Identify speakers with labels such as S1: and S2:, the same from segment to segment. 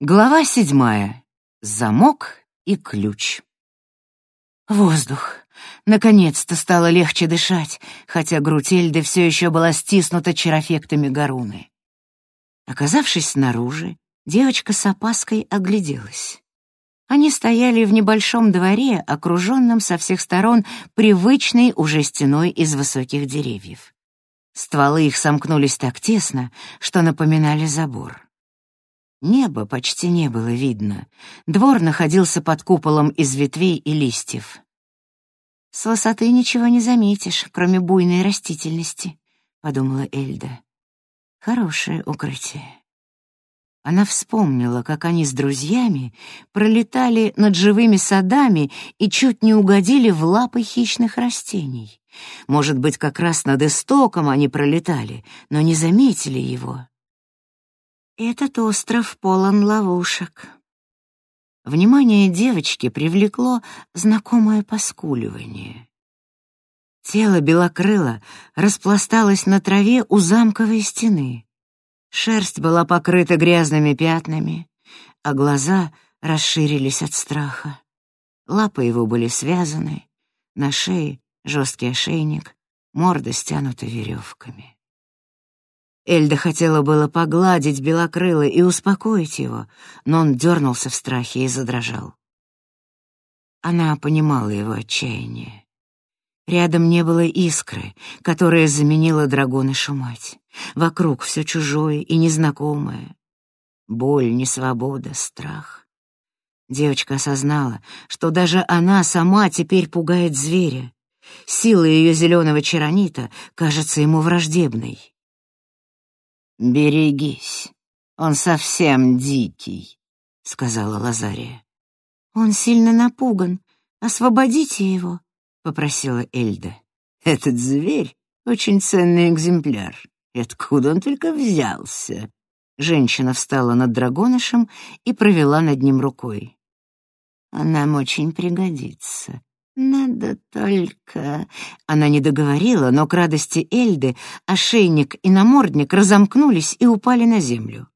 S1: Глава седьмая. Замок и ключ. Воздух. Наконец-то стало легче дышать, хотя грудь Эльды все еще была стиснута чарофектами Гаруны. Оказавшись снаружи, девочка с опаской огляделась. Они стояли в небольшом дворе, окруженном со всех сторон привычной уже стеной из высоких деревьев. Стволы их сомкнулись так тесно, что напоминали забор. Неба почти не было видно. Двор находился под куполом из ветвей и листьев. «С высоты ничего не заметишь, кроме буйной растительности», — подумала Эльда. «Хорошее укрытие». Она вспомнила, как они с друзьями пролетали над живыми садами и чуть не угодили в лапы хищных растений. Может быть, как раз над истоком они пролетали, но не заметили его. Этот остров полон ловушек. Внимание девочки привлекло знакомое поскуливание. Тело белокрыла распласталось на траве у замковой стены. Шерсть была покрыта грязными пятнами, а глаза расширились от страха. Лапы его были связаны, на шее жесткий ошейник, морда стянута веревками. Эльда хотела было погладить белокрыла и успокоить его, но он дернулся в страхе и задрожал. Она понимала его отчаяние. Рядом не было искры, которая заменила драгонышу мать. Вокруг все чужое и незнакомое. Боль, несвобода, страх. Девочка осознала, что даже она сама теперь пугает зверя. Сила ее зеленого чаронита кажется ему враждебной. «Берегись, он совсем дикий», — сказала Лазария.
S2: «Он сильно напуган. Освободите его», — попросила Эльда.
S1: «Этот зверь — очень ценный экземпляр. И откуда он только взялся?» Женщина встала над драгонышем и провела над ним рукой. «Он нам очень пригодится. «Надо только...» Она не договорила, но к радости Эльды ошейник и намордник разомкнулись и упали на землю.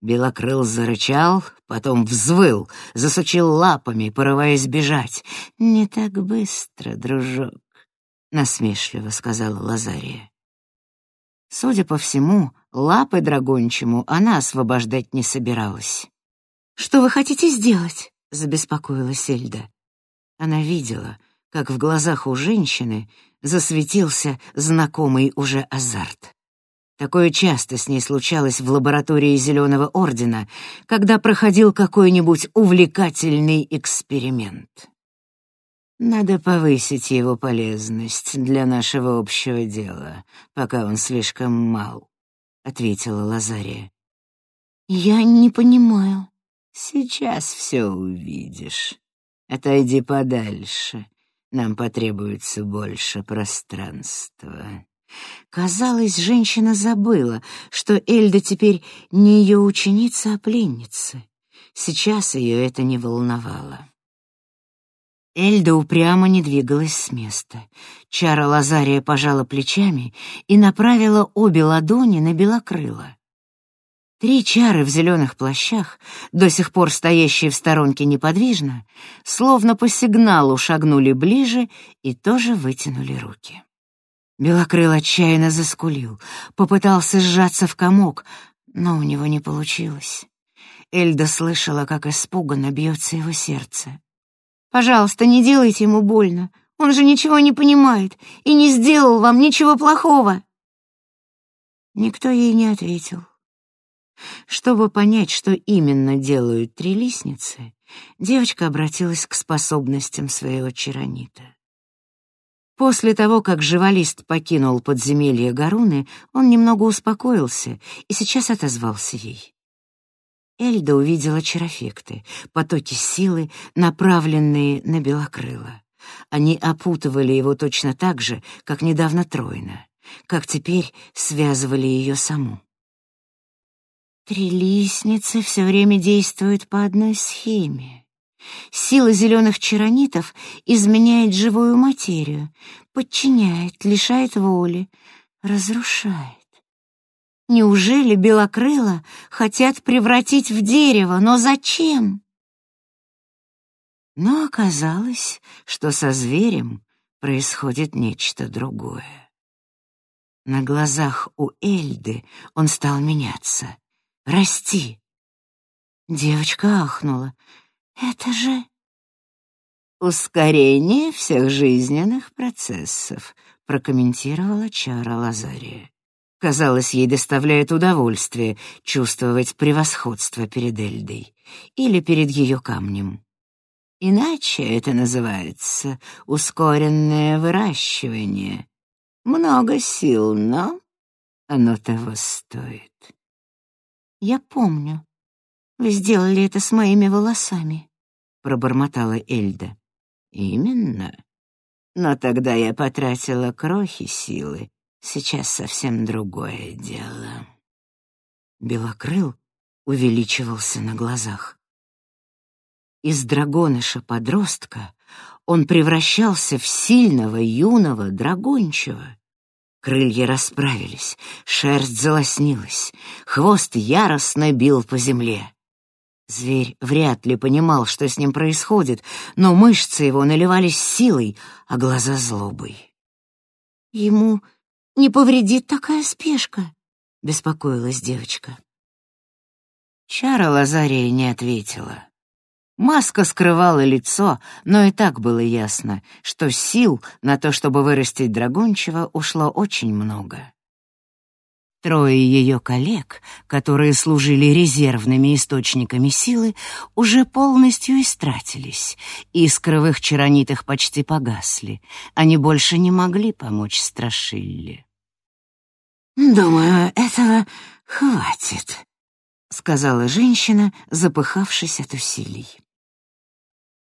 S1: Белокрыл зарычал, потом взвыл, засучил лапами, порываясь бежать. «Не так быстро, дружок», — насмешливо сказала Лазария. Судя по всему, лапы драгончему она освобождать не собиралась.
S2: «Что вы хотите сделать?»
S1: — забеспокоилась Эльда. Она видела, как в глазах у женщины засветился знакомый уже азарт. Такое часто с ней случалось в лаборатории Зеленого Ордена, когда проходил какой-нибудь увлекательный эксперимент. Надо повысить его полезность для нашего общего дела, пока он слишком мал, — ответила Лазария.
S2: «Я не понимаю».
S1: «Сейчас все увидишь». Отойди подальше. Нам потребуется больше пространства. Казалось, женщина забыла, что Эльда теперь не ее ученица, а пленница. Сейчас ее это не волновало. Эльда упрямо не двигалась с места. Чара Лазария пожала плечами и направила обе ладони на белокрыла. Три чары в зеленых плащах, до сих пор стоящие в сторонке неподвижно, словно по сигналу шагнули ближе и тоже вытянули руки. Белокрыл отчаянно заскулил, попытался сжаться в комок, но у него не получилось. Эльда слышала, как испуганно бьется его сердце.
S2: «Пожалуйста, не делайте ему больно. Он же ничего не понимает и не сделал вам ничего плохого».
S1: Никто ей не ответил. Чтобы понять, что именно делают три лестницы, девочка обратилась к способностям своего чаронита. После того, как живалист покинул подземелье Гаруны, он немного успокоился и сейчас отозвался ей. Эльда увидела чарофекты, потоки силы, направленные на белокрыло. Они опутывали его точно так же, как недавно Тройна, как теперь связывали ее саму. Три лестницы все время действуют по одной схеме. Сила зеленых чаронитов изменяет живую материю, подчиняет, лишает воли, разрушает.
S2: Неужели белокрыла хотят превратить в дерево, но зачем?
S1: Но оказалось, что со зверем происходит нечто другое. На глазах у Эльды он стал меняться, расти. Девочка ахнула. «Это же...» «Ускорение всех жизненных процессов», — прокомментировала Чара Лазария. Казалось, ей доставляет удовольствие чувствовать превосходство перед Эльдой или перед ее камнем. Иначе это называется ускоренное выращивание. Много сил, но оно того стоит.
S2: Я помню. Вы сделали это с моими волосами,
S1: пробормотала Эльда. Именно. Но тогда я потратила крохи силы, Сейчас совсем другое дело. Белокрыл увеличивался на глазах. Из драгоныша-подростка он превращался в сильного юного драгончего. Крылья расправились, шерсть залоснилась, хвост яростно бил по земле. Зверь вряд ли понимал, что с ним происходит, но мышцы его наливались силой, а глаза — злобой.
S2: Ему не повредит такая спешка?» — беспокоилась девочка.
S1: Чара Лазария не ответила. Маска скрывала лицо, но и так было ясно, что сил на то, чтобы вырастить драгончего, ушло очень много. Трое ее коллег, которые служили резервными источниками силы, уже полностью истратились. Искры в их чаронитах почти погасли. Они больше не могли помочь Страшилле.
S2: «Думаю, этого хватит», —
S1: сказала женщина, запыхавшись от усилий.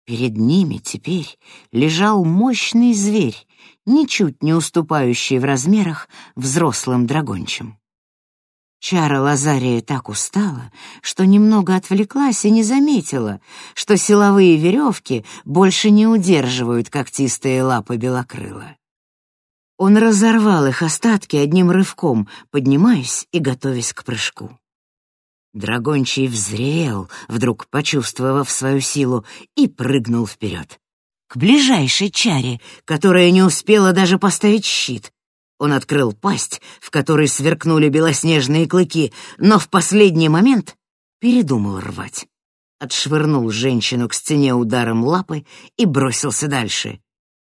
S1: Перед ними теперь лежал мощный зверь, ничуть не уступающий в размерах взрослым драгончим. Чара Лазария так устала, что немного отвлеклась и не заметила, что силовые веревки больше не удерживают когтистые лапы белокрыла. Он разорвал их остатки одним рывком, поднимаясь и готовясь к прыжку. Драгончий взревел, вдруг почувствовав свою силу, и прыгнул вперед. К ближайшей чаре, которая не успела даже поставить щит, он открыл пасть, в которой сверкнули белоснежные клыки, но в последний момент передумал рвать. Отшвырнул женщину к стене ударом лапы и бросился дальше.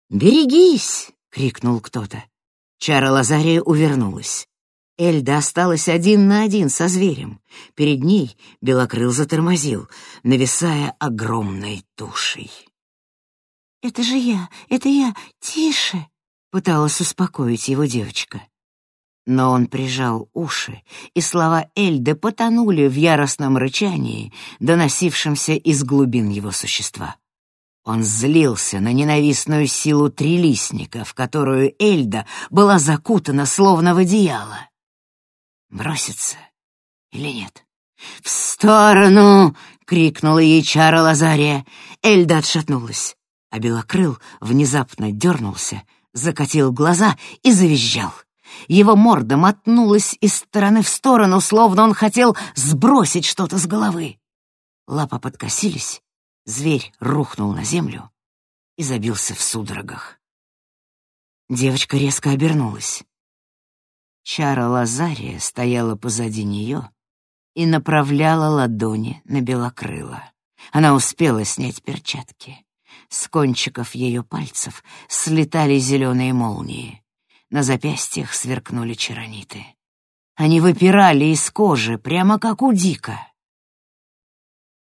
S1: «Берегись!» — крикнул кто-то. Чара Лазария увернулась. Эльда осталась один на один со зверем. Перед ней Белокрыл затормозил, нависая огромной тушей.
S2: «Это же я, это я, тише!»
S1: Пыталась успокоить его девочка. Но он прижал уши, и слова Эльды потонули в яростном рычании, доносившемся из глубин его существа. Он злился на ненавистную силу трилистника, в которую Эльда была закутана словно в одеяло. Броситься или нет? «В сторону!» — крикнула ей чара Лазария. Эльда отшатнулась, а Белокрыл внезапно дернулся — закатил глаза и завизжал. Его морда мотнулась из стороны в сторону, словно он хотел сбросить что-то с головы. Лапа подкосились, зверь рухнул на землю и забился в судорогах. Девочка резко обернулась. Чара Лазария стояла позади нее и направляла ладони на белокрыла. Она успела снять перчатки. С кончиков ее пальцев слетали зеленые молнии. На запястьях сверкнули чарониты. Они выпирали из кожи, прямо как у Дика.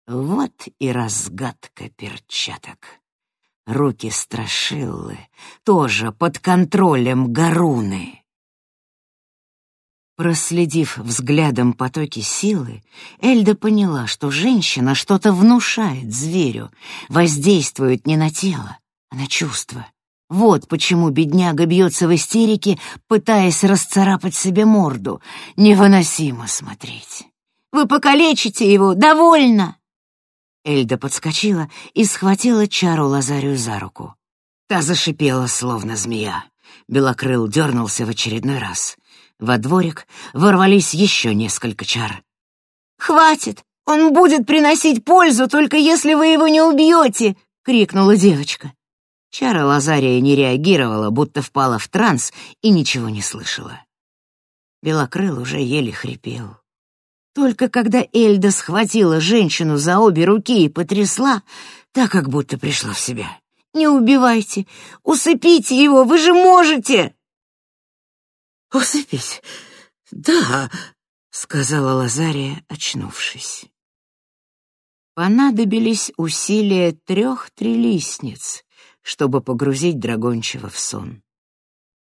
S1: Вот и разгадка перчаток. Руки страшилы, тоже под контролем Гаруны. Проследив взглядом потоки силы, Эльда поняла, что женщина что-то внушает зверю, воздействует не на тело, а на чувства. Вот почему бедняга бьется в истерике, пытаясь расцарапать себе морду. Невыносимо смотреть.
S2: «Вы покалечите его! Довольно!»
S1: Эльда подскочила и схватила Чару Лазарию за руку. Та зашипела, словно змея. Белокрыл дернулся в очередной раз. Во дворик ворвались еще несколько чар.
S2: «Хватит! Он будет приносить пользу, только если вы его не убьете!» — крикнула девочка.
S1: Чара Лазария не реагировала, будто впала в транс и ничего не слышала. Белокрыл уже еле хрипел. Только когда Эльда схватила женщину за обе руки и потрясла, так как будто пришла в себя.
S2: «Не убивайте! Усыпите его! Вы же можете!»
S1: «Усыпить? Да!» — сказала Лазария, очнувшись. Понадобились усилия трех трилистниц, чтобы погрузить Драгончева в сон.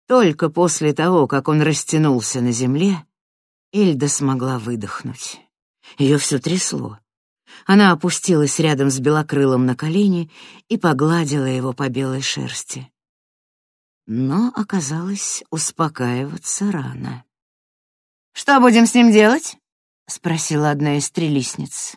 S1: Только после того, как он растянулся на земле, Эльда смогла выдохнуть. Ее все трясло. Она опустилась рядом с белокрылом на колени и погладила его по белой шерсти. Но оказалось, успокаиваться рано.
S2: «Что будем с ним делать?»
S1: — спросила одна из трелисниц.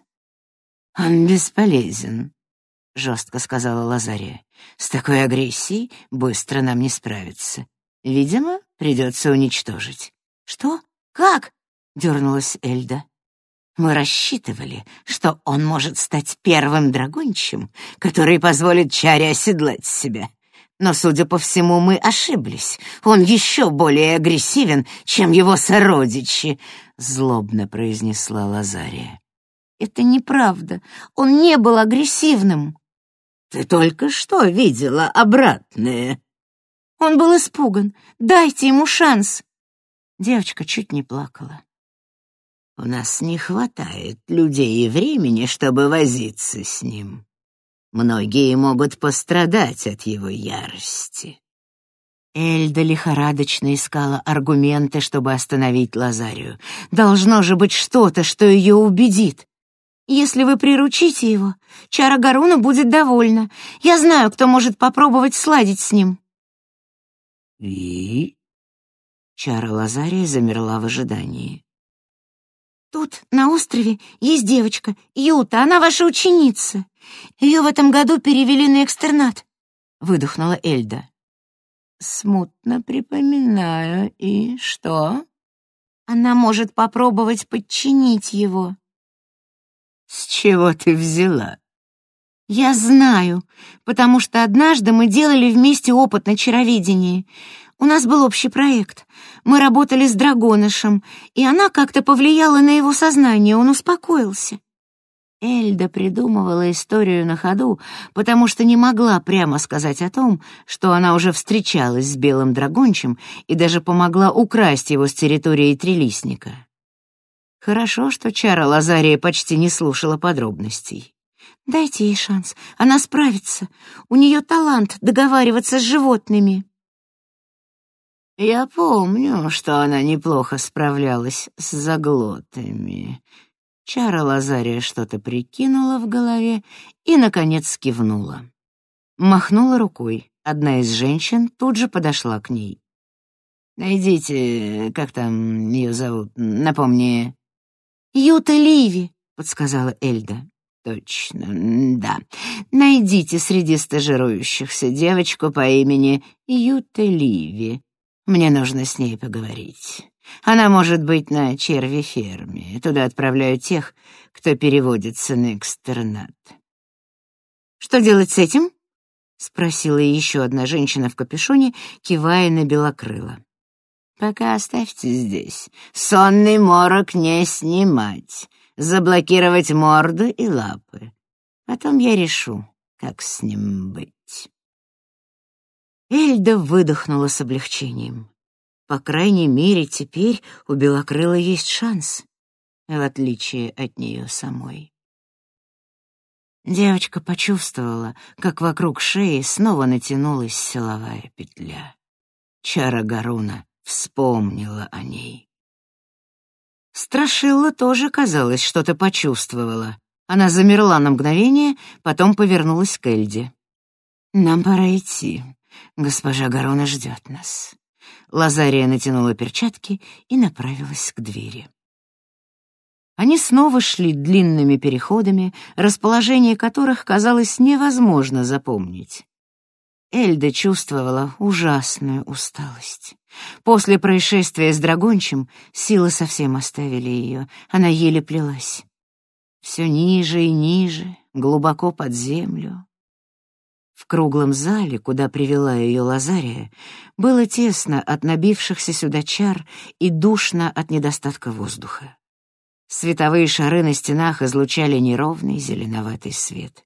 S1: «Он бесполезен», — жестко сказала Лазария. «С такой агрессией быстро нам не справиться. Видимо, придется уничтожить».
S2: «Что? Как?»
S1: — дернулась Эльда. «Мы рассчитывали, что он может стать первым драгончим, который позволит Чаре оседлать себя. Но, судя по всему, мы ошиблись. Он еще более агрессивен, чем его сородичи», — злобно произнесла Лазария.
S2: «Это неправда. Он не был агрессивным».
S1: «Ты только что видела обратное».
S2: «Он был испуган. Дайте ему шанс».
S1: Девочка чуть не плакала. У нас не хватает людей и времени, чтобы возиться с ним. Многие могут пострадать от его ярости. Эльда лихорадочно искала аргументы, чтобы остановить Лазарию. Должно же быть что-то, что ее убедит.
S2: Если вы приручите его, Чара Гаруна будет довольна. Я знаю, кто может попробовать сладить с ним.
S1: И? Чара Лазария замерла в ожидании.
S2: Тут, на острове, есть девочка, Юта, она ваша ученица. Ее в этом году перевели на экстернат», — выдохнула Эльда.
S1: «Смутно припоминаю. И что?»
S2: «Она может попробовать подчинить его».
S1: «С чего ты взяла?»
S2: «Я знаю, потому что однажды мы делали вместе опыт на чароведении. У нас был общий проект. Мы работали с Драгонышем, и она как-то повлияла на его сознание, он успокоился.
S1: Эльда придумывала историю на ходу, потому что не могла прямо сказать о том, что она уже встречалась с белым драгончем и даже помогла украсть его с территории Трелисника. Хорошо, что Чара Лазария почти не слушала подробностей.
S2: «Дайте ей шанс, она справится. У нее талант договариваться с животными».
S1: Я помню, что она неплохо справлялась с заглотами. Чара Лазария что-то прикинула в голове и, наконец, кивнула. Махнула рукой. Одна из женщин тут же подошла к ней. «Найдите, как там ее зовут, напомни».
S2: «Юта Ливи», —
S1: подсказала Эльда. «Точно, да. Найдите среди стажирующихся девочку по имени Юта Ливи. Мне нужно с ней поговорить. Она может быть на черви-ферме. Туда отправляют тех, кто переводится на экстернат.
S2: «Что делать с этим?»
S1: — спросила еще одна женщина в капюшоне, кивая на белокрыла. «Пока оставьте здесь. Сонный морок не снимать. Заблокировать морду и лапы. Потом я решу, как с ним быть». Эльда выдохнула с облегчением. По крайней мере, теперь у Белокрыла есть шанс, в отличие от нее самой. Девочка почувствовала, как вокруг шеи снова натянулась силовая петля. Чара Гаруна вспомнила о ней. Страшилла тоже, казалось, что-то почувствовала. Она замерла на мгновение, потом повернулась к Эльде. «Нам пора идти. Госпожа Гарона ждет нас. Лазария натянула перчатки и направилась к двери. Они снова шли длинными переходами, расположение которых казалось невозможно запомнить. Эльда чувствовала ужасную усталость. После происшествия с драгончем силы совсем оставили ее, она еле плелась. Все ниже и ниже, глубоко под землю. В круглом зале, куда привела ее Лазария, было тесно от набившихся сюда чар и душно от недостатка воздуха. Световые шары на стенах излучали неровный зеленоватый свет.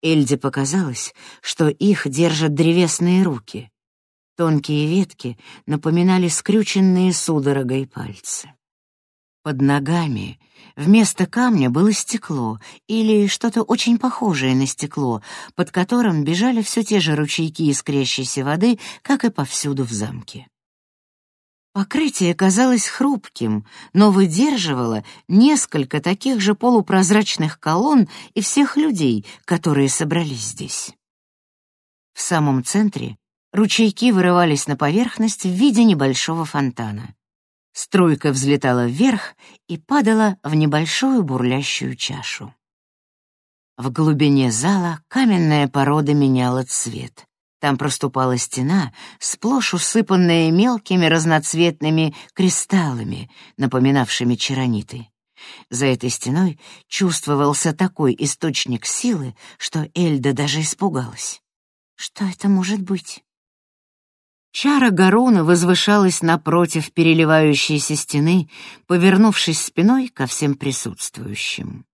S1: Эльде показалось, что их держат древесные руки. Тонкие ветки напоминали скрюченные судорогой пальцы. Под ногами вместо камня было стекло или что-то очень похожее на стекло, под которым бежали все те же ручейки искрящейся воды, как и повсюду в замке. Покрытие казалось хрупким, но выдерживало несколько таких же полупрозрачных колонн и всех людей, которые собрались здесь. В самом центре ручейки вырывались на поверхность в виде небольшого фонтана. Струйка взлетала вверх и падала в небольшую бурлящую чашу. В глубине зала каменная порода меняла цвет. Там проступала стена, сплошь усыпанная мелкими разноцветными кристаллами, напоминавшими черониты. За этой стеной чувствовался такой источник силы, что Эльда даже испугалась. Что это может быть? Чара Гаруна возвышалась напротив переливающейся стены, повернувшись спиной ко всем присутствующим.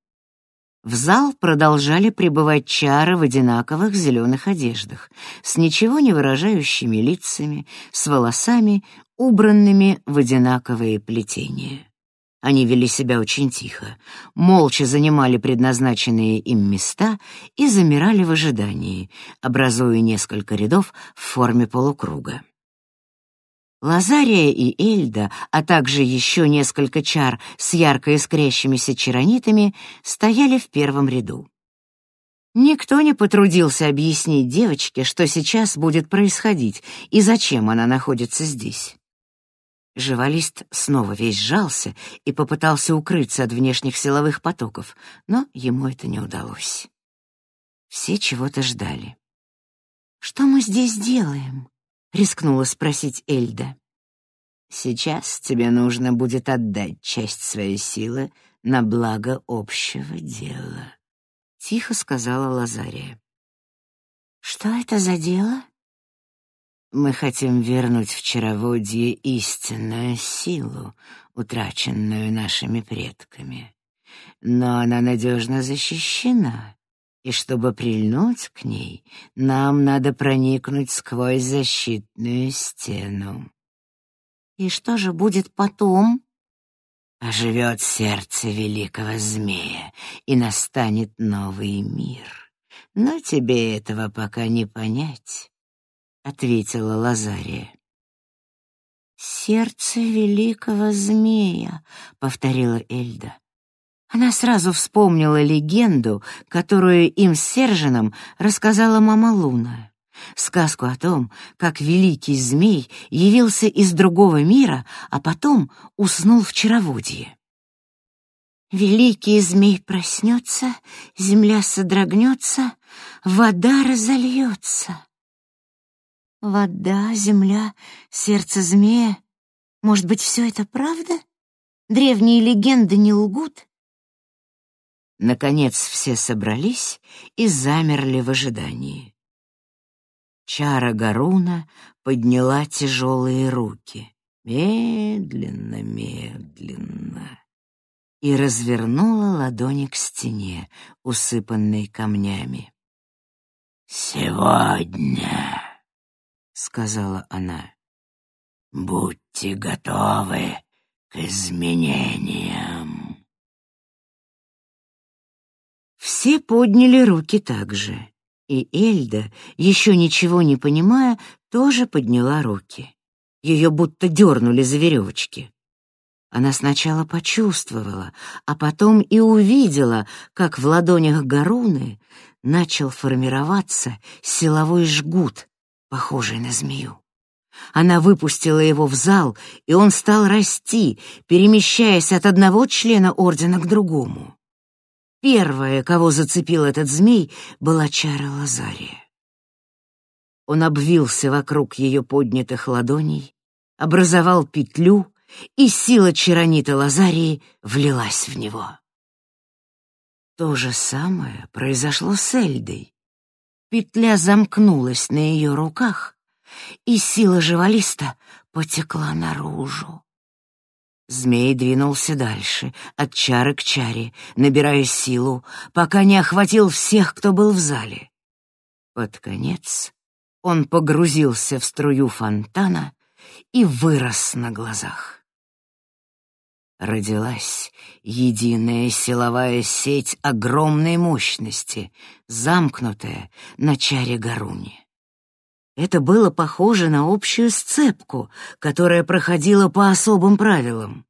S1: В зал продолжали прибывать чары в одинаковых зеленых одеждах, с ничего не выражающими лицами, с волосами, убранными в одинаковые плетения. Они вели себя очень тихо, молча занимали предназначенные им места и замирали в ожидании, образуя несколько рядов в форме полукруга. Лазария и Эльда, а также еще несколько чар с ярко искрящимися чаронитами стояли в первом ряду. Никто не потрудился объяснить девочке, что сейчас будет происходить и зачем она находится здесь. Живалист снова весь сжался и попытался укрыться от внешних силовых потоков, но ему это не удалось. Все чего-то ждали. «Что мы здесь делаем?» — рискнула спросить Эльда. «Сейчас тебе нужно будет отдать часть своей силы на благо общего дела», — тихо сказала Лазария. «Что это за дело?» «Мы хотим вернуть в Чароводье истинную силу, утраченную нашими предками. Но она надежно защищена, и чтобы прильнуть к ней, нам надо проникнуть сквозь защитную стену. И что же будет потом? Оживет сердце великого змея, и настанет новый мир. Но тебе этого пока не понять, — ответила Лазария. «Сердце великого змея», — повторила Эльда. Она сразу вспомнила легенду, которую им с Сержином рассказала мама Луна. Сказку о том, как великий змей явился из другого мира, а потом уснул в чароводье. Великий змей проснется, земля содрогнется, вода разольется. Вода, земля, сердце змея. Может быть, все это правда? Древние легенды не лгут? Наконец все собрались и замерли в ожидании. Чара Гаруна подняла тяжелые руки, медленно, медленно, и развернула ладони к стене, усыпанной камнями. «Сегодня», — сказала она, — «будьте готовы к изменениям». Все подняли руки также, и Эльда, еще ничего не понимая, тоже подняла руки. Ее будто дернули за веревочки. Она сначала почувствовала, а потом и увидела, как в ладонях Гаруны начал формироваться силовой жгут, похожий на змею. Она выпустила его в зал, и он стал расти, перемещаясь от одного члена ордена к другому. Первая, кого зацепил этот змей, была Чара Лазария. Он обвился вокруг ее поднятых ладоней, образовал петлю, и сила Чаронита Лазарии влилась в него. То же самое произошло с Эльдой. Петля замкнулась на ее руках, и сила живалиста потекла наружу. Змей двинулся дальше, от чары к чаре, набирая силу, пока не охватил всех, кто был в зале. Под конец он погрузился в струю фонтана и вырос на глазах. Родилась единая силовая сеть огромной мощности, замкнутая на чаре Гаруни. Это было похоже на общую сцепку, которая проходила по особым правилам.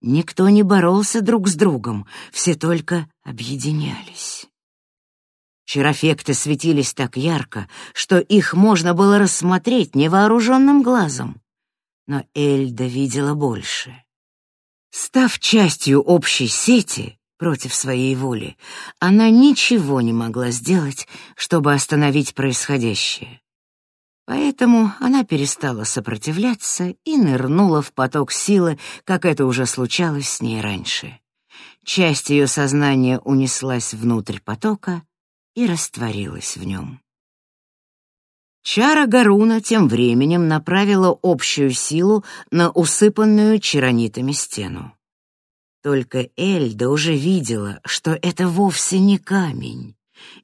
S1: Никто не боролся друг с другом, все только объединялись. Чарофекты светились так ярко, что их можно было рассмотреть невооруженным глазом. Но Эльда видела больше. Став частью общей сети против своей воли, она ничего не могла сделать, чтобы остановить происходящее. Поэтому она перестала сопротивляться и нырнула в поток силы, как это уже случалось с ней раньше. Часть ее сознания унеслась внутрь потока и растворилась в нем. Чара Гаруна тем временем направила общую силу на усыпанную чаронитами стену. Только Эльда уже видела, что это вовсе не камень,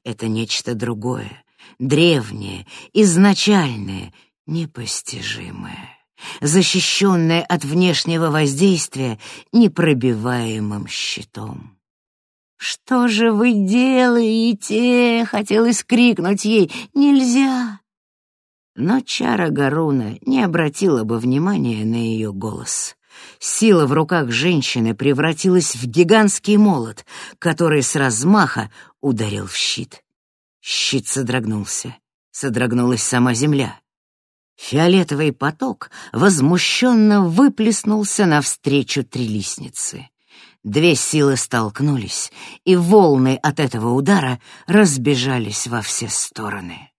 S1: это нечто другое древнее, изначальное, непостижимое, защищенное от внешнего воздействия непробиваемым щитом. «Что же вы делаете?» — хотелось крикнуть ей. «Нельзя!» Но чара Гаруна не обратила бы внимания на ее голос. Сила в руках женщины превратилась в гигантский молот, который с размаха ударил в щит. Щит содрогнулся. Содрогнулась сама земля. Фиолетовый поток возмущенно выплеснулся навстречу трилистнице. Две силы столкнулись, и волны от этого удара разбежались во все стороны.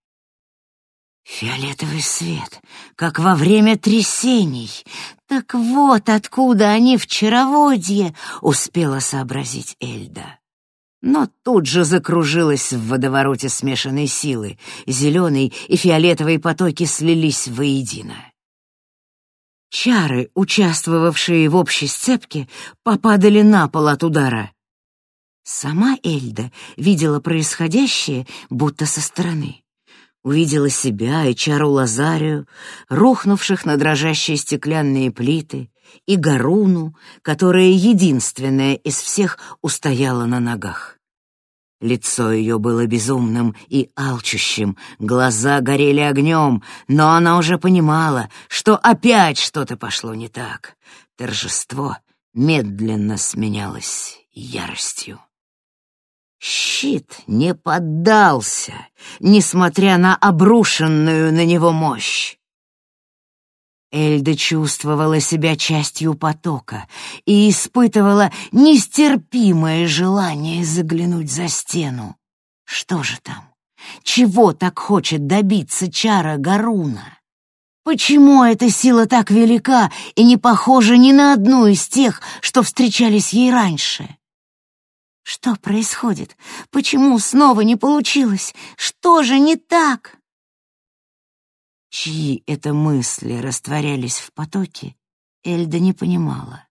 S1: Фиолетовый свет, как во время трясений. Так вот откуда они в чароводье, успела сообразить Эльда но тут же закружилась в водовороте смешанной силы. Зеленый и фиолетовые потоки слились воедино. Чары, участвовавшие в общей сцепке, попадали на пол от удара. Сама Эльда видела происходящее будто со стороны. Увидела себя и чару Лазарию, рухнувших на дрожащие стеклянные плиты, и Гаруну, которая единственная из всех устояла на ногах. Лицо ее было безумным и алчущим, глаза горели огнем, но она уже понимала, что опять что-то пошло не так. Торжество медленно сменялось яростью. Щит не поддался, несмотря на обрушенную на него мощь. Эльда чувствовала себя частью потока и испытывала нестерпимое желание заглянуть за стену. Что же там? Чего так хочет добиться чара Гаруна? Почему эта сила так велика и не похожа ни на одну из тех, что встречались ей раньше? Что происходит? Почему снова не получилось? Что же не так? Чьи это мысли растворялись в потоке, Эльда не понимала.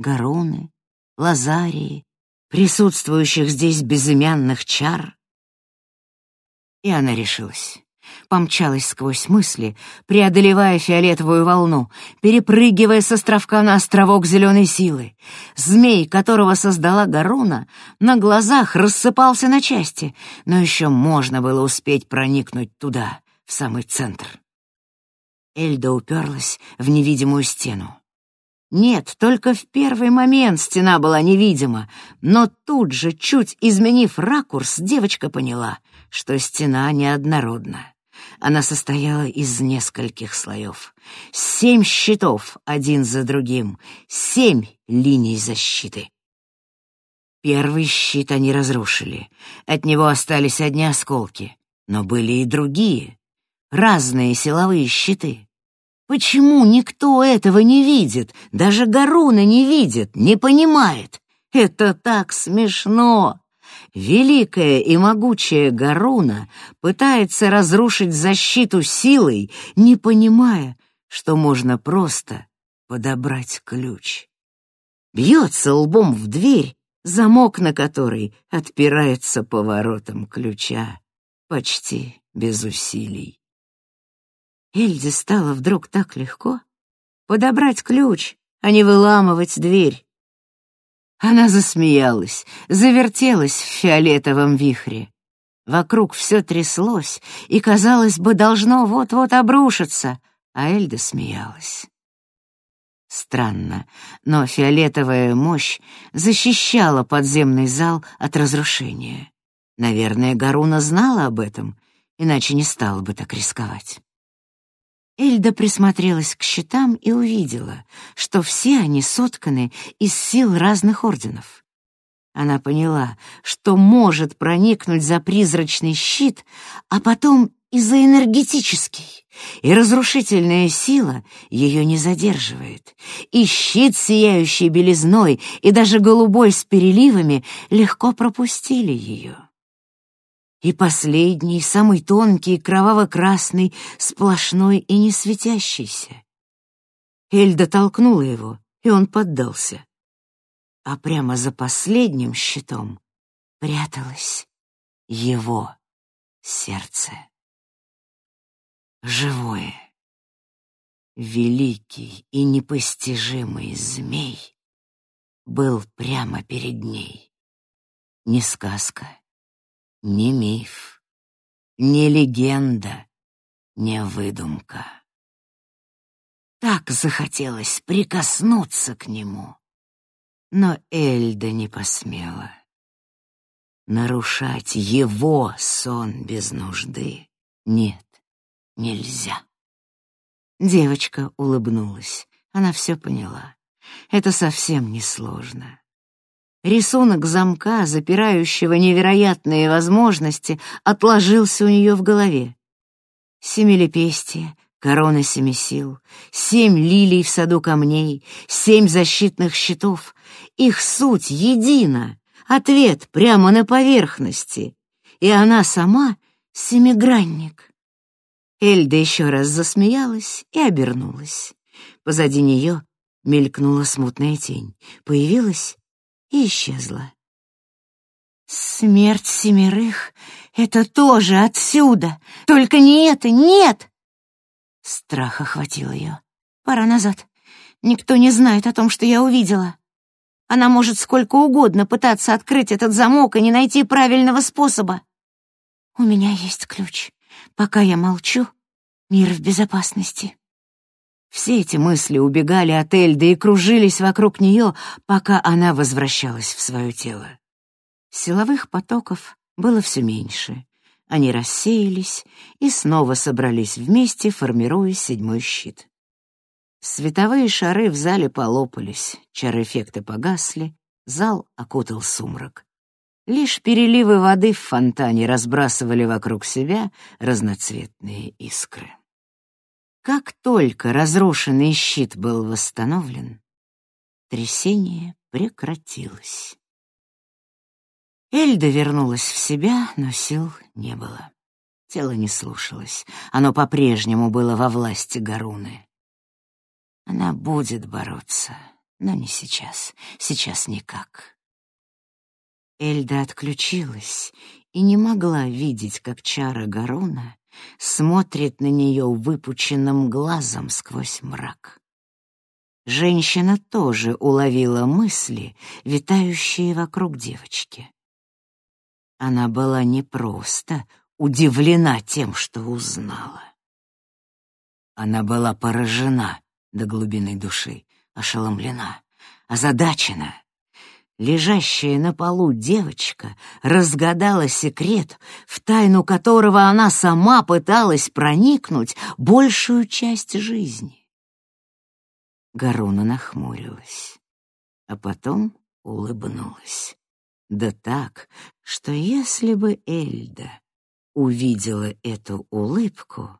S1: Гаруны, Лазарии, присутствующих здесь безымянных чар. И она решилась. Помчалась сквозь мысли, преодолевая фиолетовую волну, перепрыгивая с островка на островок зеленой силы. Змей, которого создала Гаруна, на глазах рассыпался на части, но еще можно было успеть проникнуть туда, в самый центр. Эльда уперлась в невидимую стену. Нет, только в первый момент стена была невидима, но тут же, чуть изменив ракурс, девочка поняла, что стена неоднородна. Она состояла из нескольких слоев. Семь щитов один за другим, семь линий защиты. Первый щит они разрушили. От него остались одни осколки, но были и другие. разные силовые щиты. Почему никто этого не видит, даже Гаруна не видит, не понимает? Это так смешно. Великая и могучая Гаруна пытается разрушить защиту силой, не понимая, что можно просто подобрать ключ. Бьется лбом в дверь, замок на которой отпирается поворотом ключа, почти без усилий. Эльде стало вдруг так легко подобрать ключ, а не выламывать дверь. Она засмеялась, завертелась в фиолетовом вихре. Вокруг все тряслось и, казалось бы, должно вот-вот обрушиться, а Эльда смеялась. Странно, но фиолетовая мощь защищала подземный зал от разрушения. Наверное, Гаруна знала об этом, иначе не стала бы так рисковать. Эльда присмотрелась к щитам и увидела, что все они сотканы из сил разных орденов. Она поняла, что может проникнуть за призрачный щит, а потом и за энергетический, и разрушительная сила ее не задерживает, и щит, сияющий белизной, и даже голубой с переливами легко пропустили ее. И последний, самый тонкий, кроваво-красный, сплошной и не светящийся. Эльда толкнула его, и он поддался. А прямо за последним щитом пряталось его сердце. Живое, великий и непостижимый змей был прямо перед ней. Не сказка, не миф, не легенда, не выдумка. Так захотелось прикоснуться к нему, но Эльда не посмела. Нарушать его сон без нужды нет, нельзя. Девочка улыбнулась. Она все поняла. Это совсем не сложно. Рисунок замка, запирающего невероятные возможности, отложился у нее в голове. Семилепестие, корона семи сил, семь лилий в саду камней, семь защитных щитов. Их суть едина, ответ прямо на поверхности. И она сама — семигранник. Эльда еще раз засмеялась и обернулась. Позади нее мелькнула смутная тень. Появилась и исчезла. «Смерть семерых — это тоже отсюда! Только не это, нет!» Страх охватил ее. «Пора назад. Никто не знает о том, что я увидела. Она может сколько угодно пытаться открыть этот замок и не найти правильного способа. У меня есть ключ. Пока я молчу, мир в безопасности». Все эти мысли убегали от Эльды и кружились вокруг нее, пока она возвращалась в свое тело. Силовых потоков было все меньше. Они рассеялись и снова собрались вместе, формируя седьмой щит. Световые шары в зале полопались, чар-эффекты погасли, зал окутал сумрак. Лишь переливы воды в фонтане разбрасывали вокруг себя разноцветные искры. Как только разрушенный щит был восстановлен, трясение прекратилось. Эльда вернулась в себя, но сил не было. Тело не слушалось, оно по-прежнему было во власти Гаруны. Она будет бороться, но не сейчас, сейчас никак. Эльда отключилась и не могла видеть, как чара Гаруна смотрит на нее выпученным глазом сквозь мрак. Женщина тоже уловила мысли, витающие вокруг девочки. Она была не просто удивлена тем, что узнала. Она была поражена до глубины души, ошеломлена, озадачена Лежащая на полу девочка разгадала секрет, в тайну которого она сама пыталась проникнуть большую часть жизни. Гаруна нахмурилась, а потом улыбнулась. Да так, что если бы Эльда увидела эту улыбку,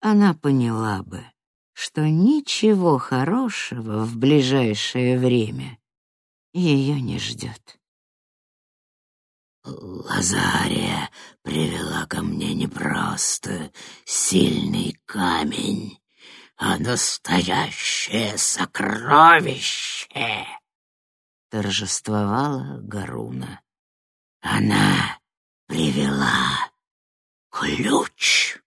S1: она поняла бы, что ничего хорошего в ближайшее время ее не ждет.
S3: Лазария привела ко мне не просто сильный камень, а настоящее сокровище, — торжествовала Гаруна. Она привела ключ.